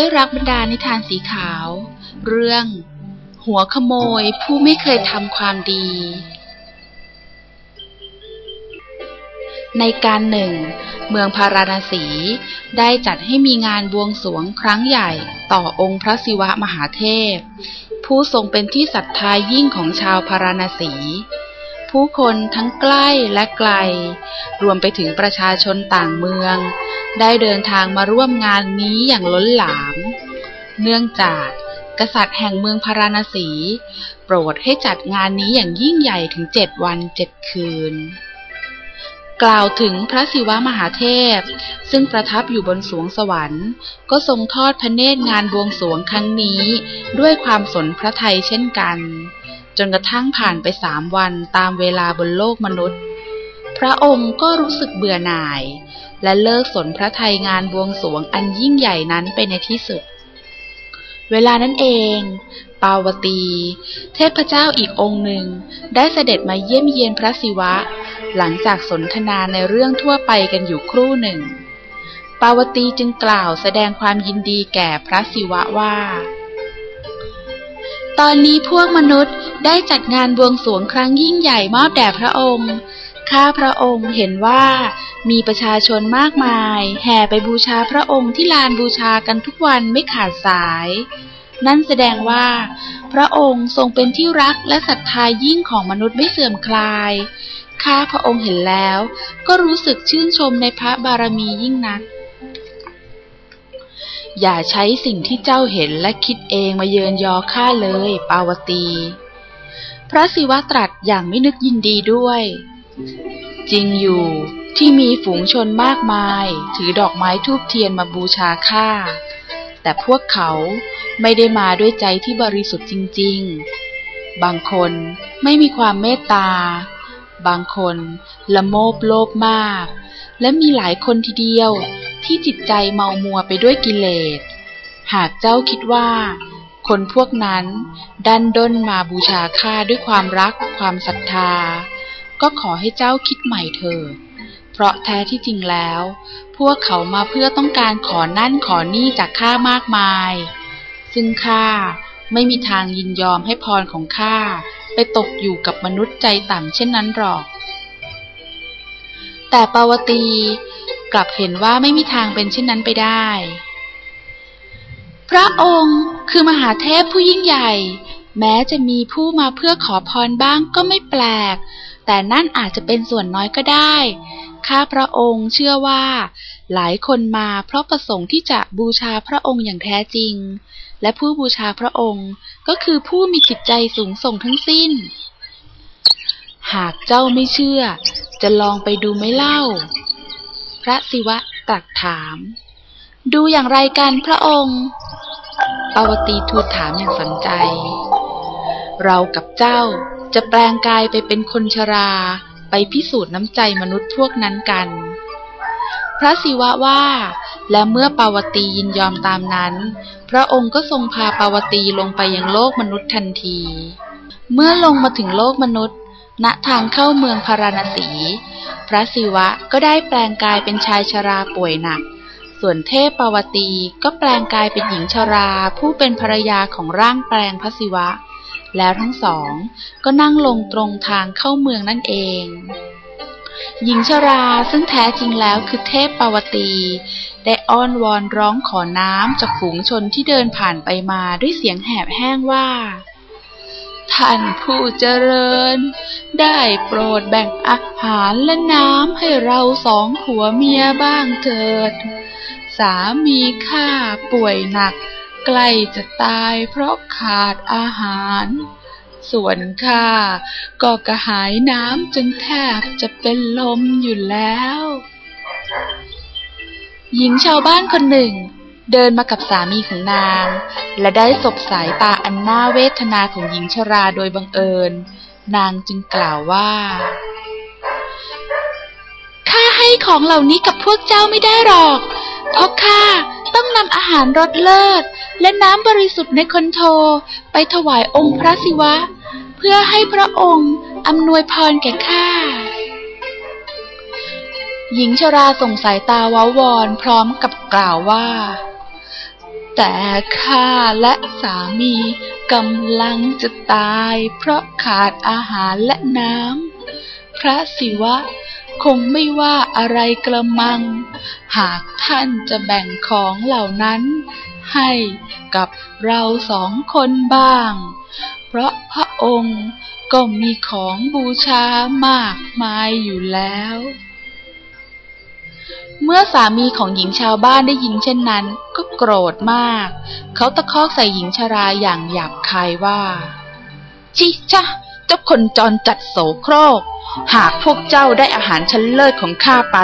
ด้วยรักบรรดานิทานสีขาว เรื่อง หัวขโมยผู้ไม่เคยทำความดี ในการหนึ่ง เมืองพาราณสี ได้จัดให้มีงานบวงสรวงครั้งใหญ่ต่อองค์พระศิวะมหาเทพ ผู้ทรงเป็นที่ศรัทธายิ่งของชาวพาราณสี ผู้คนทั้งใกล้และไกล รวมไปถึงประชาชนต่างเมือง ได้เดินทางมาร่วมงานนี้อย่างล้นหลาม เนื่องจากกษัตริย์แห่งเมืองพาราณสี โปรดให้จัดงานนี้อย่างยิ่งใหญ่ถึงเจ็ดวันเจ็ดคืน กล่าวถึงพระศิวะมหาเทพ ซึ่งประทับอยู่บนสวงสวรรค์ ก็ทรงทอดพระเนตรงานบวงสรวงครั้งนี้ ด้วยความสนพระไทยเช่นกัน จนกระทั่งผ่านไปสามวันตามเวลาบนโลกมนุษย์ พระองค์ก็รู้สึกเบื่อหน่าย และเลิกสนพระไทยงานบวงสรวงอันยิ่งใหญ่นั้นไปในที่สุด เวลานั้นเอง ปาวตี เทพเจ้าอีกองค์หนึ่งได้เสด็จมาเยี่ยมเยียนพระศิวะ หลังจากสนทนาในเรื่องทั่วไปกันอยู่ครู่หนึ่ง ปาวตีจึงกล่าวแสดงความยินดีแก่พระศิวะว่า ตอนนี้พวกมนุษย์ได้จัดงานบวงสรวงครั้งยิ่งใหญ่มอบแด่พระองค์ ข้าพระองค์เห็นว่ามีประชาชนมากมาย แห่ไปบูชาพระองค์ที่ลานบูชากันทุกวันไม่ขาดสาย นั่นแสดงว่า พระองค์ทรงเป็นที่รักและศรัทธายิ่งของมนุษย์ไม่เสื่อมคลาย ข้าพระองค์เห็นแล้ว ก็รู้สึกชื่นชมในพระบารมียิ่งนัก อย่าใช้สิ่งที่เจ้าเห็นและคิดเองมาเยินยอข้าเลย ปาวตี พระศิวะตรัสอย่างไม่นึกยินดีด้วย จริงอยู่ที่มีฝูงชนมากมาย ถือดอกไม้ทูบเทียนมาบูชาข้า แต่พวกเขาไม่ได้มาด้วยใจที่บริสุทธิ์จริง ๆ บางคนไม่มีความเมตตา บางคนละโมบโลภมาก และมีหลายคนทีเดียว ที่จิตใจเมามัวไปด้วยกิเลส หากเจ้าคิดว่า คนพวกนั้นดันด้นมาบูชาข้าด้วยความรักความศรัทธา ก็ขอให้เจ้าคิดใหม่เถิดเพราะแท้ที่จริงแล้ว พวกเขามาเพื่อต้องการขอนั่นขอนี่จากข้ามากมาย ซึ่งข้าไม่มีทางยินยอมให้พรของข้าไปตกอยู่กับมนุษย์ใจต่ำเช่นนั้นหรอก แต่ปาวตี กลับเห็นว่าไม่มีทางเป็นเช่นนั้นไปได้ พระองค์คือมหาเทพผู้ยิ่งใหญ่ แม้จะมีผู้มาเพื่อขอพรบ้างก็ไม่แปลก แต่นั่นอาจจะเป็นส่วนน้อยก็ได้ ข้าพระองค์เชื่อว่า หลายคนมาเพราะประสงค์ที่จะบูชาพระองค์อย่างแท้จริง และผู้บูชาพระองค์ก็คือผู้มีจิตใจสูงส่งทั้งสิ้น หากเจ้าไม่เชื่อ จะลองไปดูไหมเล่า ระศิวะตรัสถาม ดูอย่างไรกันพระองค์ปาวตีทูลถามอย่างสนใจ เรากับเจ้าจะแปลงกายไปเป็นคนชราไปพิสูจน์น้ำใจมนุษย์พวกนั้นกัน พระศิวะว่า และเมื่อปาวตียินยอมตามนั้น พระองค์ก็ทรงพาปาวตีลงไปยังโลกมนุษย์ทันที เมื่อลงมาถึงโลกมนุษย์ ณทางเข้าเมืองพาราณสี พระศิวะก็ได้แปลงกายเป็นชายชราป่วยหนัก ส่วนเทพปวตีก็แปลงกายเป็นหญิงชราผู้เป็นภรรยาของร่างแปลงพระศิวะ แล้วทั้งสองก็นั่งลงตรงทางเข้าเมืองนั่นเอง หญิงชราซึ่งแท้จริงแล้วคือเทพปวตี ได้อ้อนวอนร้องขอน้ำจากฝูงชนที่เดินผ่านไปมาด้วยเสียงแหบแห้งว่า ท่านผู้เจริญ ได้โปรดแบ่งอาหารและน้ำให้เราสองผัวเมียบ้างเถิด สามีข้าป่วยหนัก ใกล้จะตายเพราะขาดอาหาร ส่วนข้าก็กระหายน้ำจนแทบจะเป็นลมอยู่แล้ว หญิงชาวบ้านคนหนึ่ง เดินมากับสามีของนาง และได้สบสายตาอันน่าเวทนาของหญิงชราโดยบังเอิญ นางจึงกล่าวว่าข้าให้ของเหล่านี้กับพวกเจ้าไม่ได้หรอก เพราะข้าต้องนำอาหารรสเลิศ และน้ำบริสุทธิ์ในคนโท ไปถวายองค์พระศิวะ เพื่อให้พระองค์อำนวยพรแก่ข้าหญิงชราส่งสายตาว้าวอนพร้อมกับกล่าวว่า แต่ข้าและสามีกำลังจะตายเพราะขาดอาหารและน้ำ พระศิวะคงไม่ว่าอะไรกระมัง หากท่านจะแบ่งของเหล่านั้น ให้กับเราสองคนบ้าง เพราะพระองค์ก็มีของบูชามากมายอยู่แล้ว เมื่อสามีของหญิงชาวบ้านได้ยินเช่นนั้น ก็โกรธมาก เขาตะคอกใส่หญิงชราอย่างหยาบคายว่า ชิชะเจ้าคนจรจัดโสโครก หากพวกเจ้าได้อาหารชั้นเลิศของข้าไป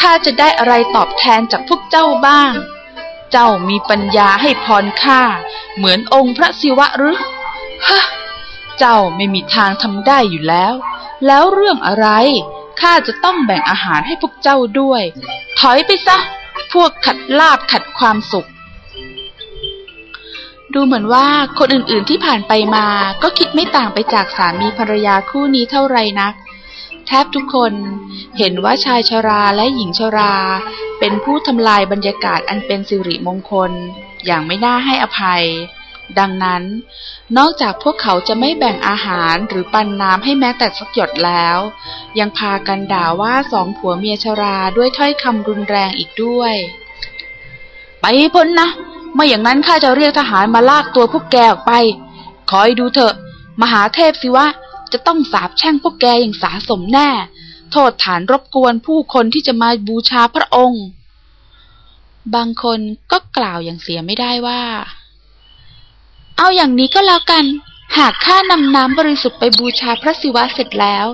ข้าจะได้อะไรตอบแทนจากพวกเจ้าบ้าง เจ้ามีปัญญาให้พรข้าเหมือนองค์พระศิวะหรือฮะเจ้าไม่มีทางทำได้อยู่แล้ว แล้วเรื่องอะไร ข้าจะต้องแบ่งอาหารให้พวกเจ้าด้วย ถอยไปซะ พวกขัดลาบขัดความสุข ดูเหมือนว่าคนอื่นๆที่ผ่านไปมาก็คิดไม่ต่างไปจากสามีภรรยาคู่นี้เท่าไรนัก แทบทุกคนเห็นว่าชายชราและหญิงชรา เป็นผู้ทำลายบรรยากาศอันเป็นสิริมงคล อย่างไม่น่าให้อภัย ดังนั้น นอกจากพวกเขาจะไม่แบ่งอาหารหรือปันน้ำให้แม้แต่สักหยดแล้ว ยังพากันด่าว่าสองผัวเมียชราด้วยถ้อยคำรุนแรงอีกด้วย ไปพ้นนะไม่อย่างนั้นข้าจะเรียกทหารมาลากตัวพวกแกออกไป คอยดูเถอะ มหาเทพสิวะจะต้องสาบแช่งพวกแกอย่างสาสมแน่ โทษฐานรบกวนผู้คนที่จะมาบูชาพระองค์ บางคนก็กล่าวอย่างเสียไม่ได้ว่า เอาอย่างนี้ก็แล้วกัน หากข้านำน้ำบริสุทธิ์ไปบูชาพระศิวะเสร็จแล้ว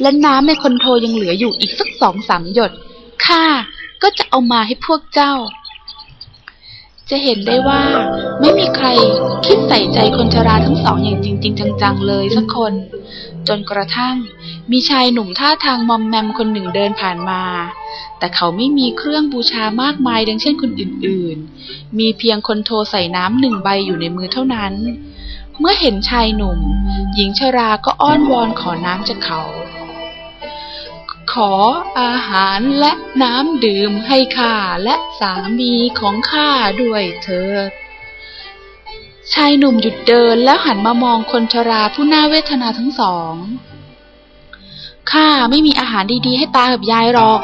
และน้ำในคนโทยังเหลืออยู่อีกสักสองสามหยด ข้าก็จะเอามาให้พวกเจ้า จะเห็นได้ว่า ไม่มีใครคิดใส่ใจคนชราทั้งสองอย่างจริง ๆ จังๆเลยสักคน จนกระทั่ง มีชายหนุ่มท่าทางมอมแมมคนหนึ่งเดินผ่านมา แต่เขาไม่มีเครื่องบูชามากมายดังเช่นคนอื่นๆ มีเพียงคนโทใส่น้ำหนึ่งใบอยู่ในมือเท่านั้น เมื่อเห็นชายหนุ่ม หญิงชราก็อ้อนวอนขอน้ำจากเขา ขออาหารและน้ำดื่มให้ข้าและสามีของข้าด้วยเถิด ชายหนุ่มหยุดเดินแล้วหันมามองคนชราผู้น่าเวทนาทั้งสอง ข้าไม่มีอาหารดีๆ ให้ตากับยายหรอก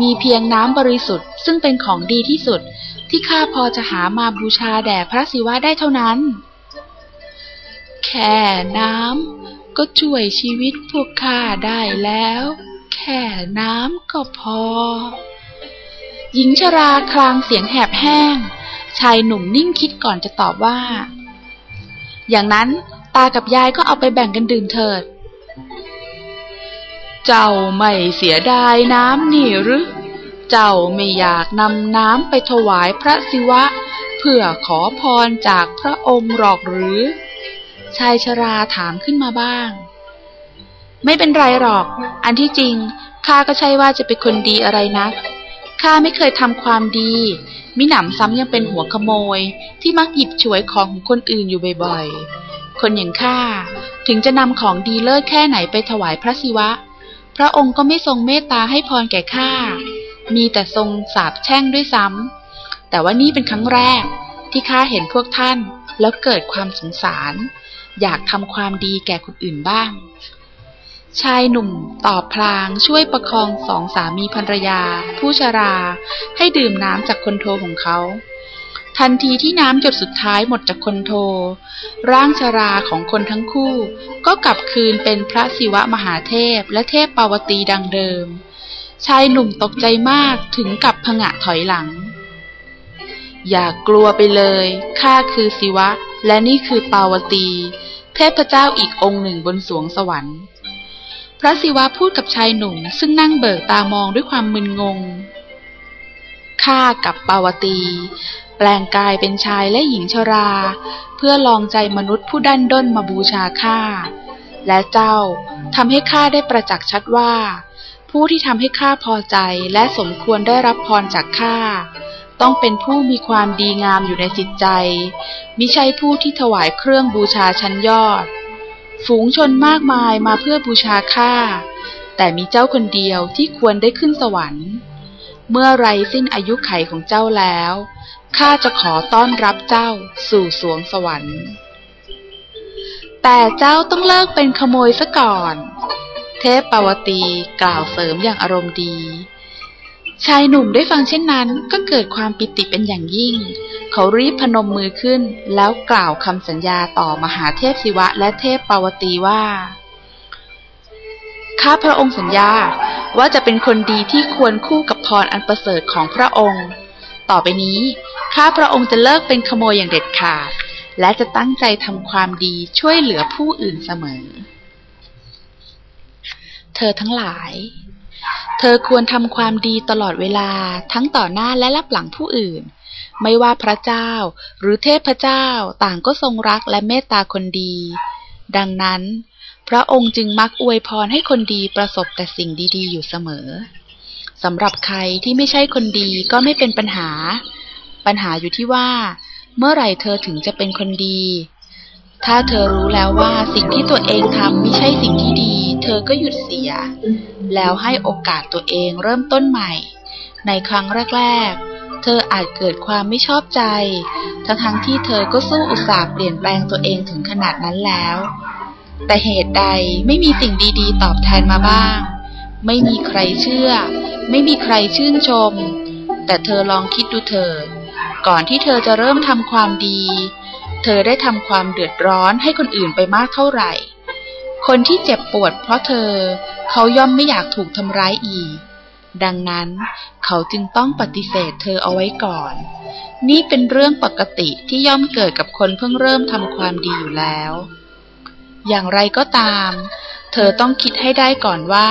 มีเพียงน้ำบริสุทธิ์ ซึ่งเป็นของดีที่สุดที่ข้าพอจะหามาบูชาแด่พระศิวะได้เท่านั้น แค่น้ำก็ช่วยชีวิตพวกข้าได้แล้ว แค่น้ำก็พอ หญิงชราคลางเสียงแหบแห้ง ชายหนุ่มนิ่งคิดก่อนจะตอบว่า อย่างนั้นตากับยายก็เอาไปแบ่งกันดื่มเถิด เจ้าไม่เสียดายน้ำนี่หรือ เจ้าไม่อยากนำน้ำไปถวายพระศิวะ เพื่อขอพรจากพระองค์หรอกหรือ ชายชราถามขึ้นมาบ้าง ไม่เป็นไรหรอก อันที่จริงข้าก็ใช่ว่าจะเป็นคนดีอะไรนัก ข้าไม่เคยทำความดี มิหนำซ้ำยังเป็นหัวขโมย ที่มักหยิบฉวยของของคนอื่นอยู่บ่อยๆ คนอย่างข้าถึงจะนำของดีเลิศแค่ไหนไปถวายพระศิวะ พระองค์ก็ไม่ทรงเมตตาให้พรแก่ข้า มีแต่ทรงสาบแช่งด้วยซ้ำ แต่ว่านี่เป็นครั้งแรกที่ข้าเห็นพวกท่านแล้วเกิดความสงสาร อยากทำความดีแก่คนอื่นบ้าง ชายหนุ่มตอบพลางช่วยประคองสองสามีภรรยา ผู้ชรา ให้ดื่มน้ำจากคนโทของเขา ทันทีที่น้ำหยดสุดท้ายหมดจากคนโท ร่างชราของคนทั้งคู่ ก็กลับคืนเป็นพระศิวะมหาเทพและเทพปาวตีดังเดิม ชายหนุ่มตกใจมากถึงกับผงะถอยหลัง อย่ากลัวไปเลยข้าคือศิวะ และนี่คือปาวตี เทพเจ้าอีกองค์หนึ่งบนสวงสวรรค์ พระศิวะพูดกับชายหนุ่มซึ่งนั่งเบิกตามองด้วยความมึนงง ข้ากับปาวตี แปลงกายเป็นชายและหญิงชรา เพื่อลองใจมนุษย์ผู้ดันด้นมาบูชาข้า และเจ้าทำให้ข้าได้ประจักษ์ชัดว่า ผู้ที่ทำให้ข้าพอใจและสมควรได้รับพรจากข้าต้องเป็นผู้มีความดีงามอยู่ในจิตใจ มิใช่ผู้ที่ถวายเครื่องบูชาชั้นยอด ฝูงชนมากมายมาเพื่อบูชาข้า แต่มีเจ้าคนเดียวที่ควรได้ขึ้นสวรรค์ เมื่อไรสิ้นอายุไขของเจ้าแล้ว ข้าจะขอต้อนรับเจ้าสู่สวงสวรรค์ แต่เจ้าต้องเลิกเป็นขโมยซะก่อน เทพปาวตีกล่าวเสริมอย่างอารมณ์ดี ชายหนุ่มได้ฟังเช่นนั้นก็เกิดความปิติเป็นอย่างยิ่ง เขารีบพนมมือขึ้น แล้วกล่าวคำสัญญาต่อมหาเทพศิวะและเทพปาวตีว่าข้าพระองค์สัญญาว่าจะเป็นคนดีที่ควรคู่กับพรอันประเสริฐของพระองค์ ต่อไปนี้ ข้าพระองค์จะเลิกเป็นขโมยอย่างเด็ดขาด และจะตั้งใจทำความดีช่วยเหลือผู้อื่นเสมอ เธอทั้งหลาย เธอควรทำความดีตลอดเวลาทั้งต่อหน้าและรับหลังผู้อื่น ไม่ว่าพระเจ้าหรือเทพเจ้าต่างก็ทรงรักและเมตตาคนดี ดังนั้น พระองค์จึงมักอวยพรให้คนดีประสบแต่สิ่งดีๆ อยู่เสมอสำหรับใครที่ไม่ใช่คนดีก็ไม่เป็นปัญหา ปัญหาอยู่ที่ว่า เมื่อไหร่เธอถึงจะเป็นคนดี ถ้าเธอรู้แล้วว่าสิ่งที่ตัวเองทำไม่ใช่สิ่งที่ดี เธอก็หยุดเสีย แล้วให้โอกาสตัวเองเริ่มต้นใหม่ ในครั้งแรก ๆ เธออาจเกิดความไม่ชอบใจ ทั้งๆที่เธอก็สู้อุตส่าห์เปลี่ยนแปลงตัวเองถึงขนาดนั้นแล้ว แต่เหตุใดไม่มีสิ่งดีๆ ตอบแทนมาบ้าง ไม่มีใครเชื่อ ไม่มีใครชื่นชม แต่เธอลองคิดดูเถิดก่อนที่เธอจะเริ่มทำความดี เธอได้ทำความเดือดร้อนให้คนอื่นไปมากเท่าไหร่ คนที่เจ็บปวดเพราะเธอ เขาย่อมไม่อยากถูกทำร้ายอีก ดังนั้นเขาจึงต้องปฏิเสธเธอเอาไว้ก่อน นี่เป็นเรื่องปกติที่ย่อมเกิดกับคนเพิ่งเริ่มทำความดีอยู่แล้ว อย่างไรก็ตาม เธอต้องคิดให้ได้ก่อนว่า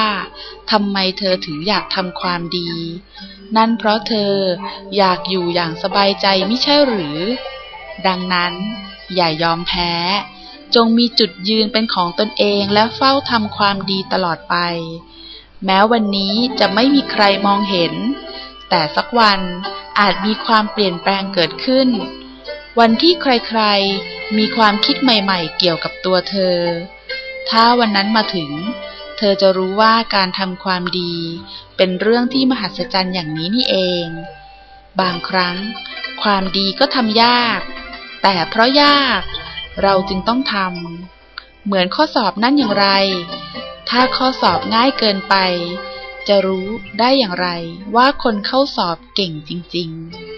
ทำไมเธอถึงอยากทำความดี นั่นเพราะเธออยากอยู่อย่างสบายใจไม่ใช่หรือ ดังนั้น อย่ายอมแพ้ จงมีจุดยืนเป็นของตนเองและเฝ้าทำความดีตลอดไป แม้วันนี้จะไม่มีใครมองเห็น แต่สักวันอาจมีความเปลี่ยนแปลงเกิดขึ้น วันที่ใครๆ มีความคิดใหม่ๆ เกี่ยวกับตัวเธอ ถ้าวันนั้นมาถึง เธอจะรู้ว่าการทำความดี เป็นเรื่องที่มหัศจรรย์อย่างนี้นี่เอง บางครั้ง ความดีก็ทำยาก แต่เพราะยาก เราจึงต้องทำเหมือนข้อสอบนั่นอย่างไร ถ้าข้อสอบง่ายเกินไป จะรู้ได้อย่างไรว่าคนเข้าสอบเก่งจริง ๆ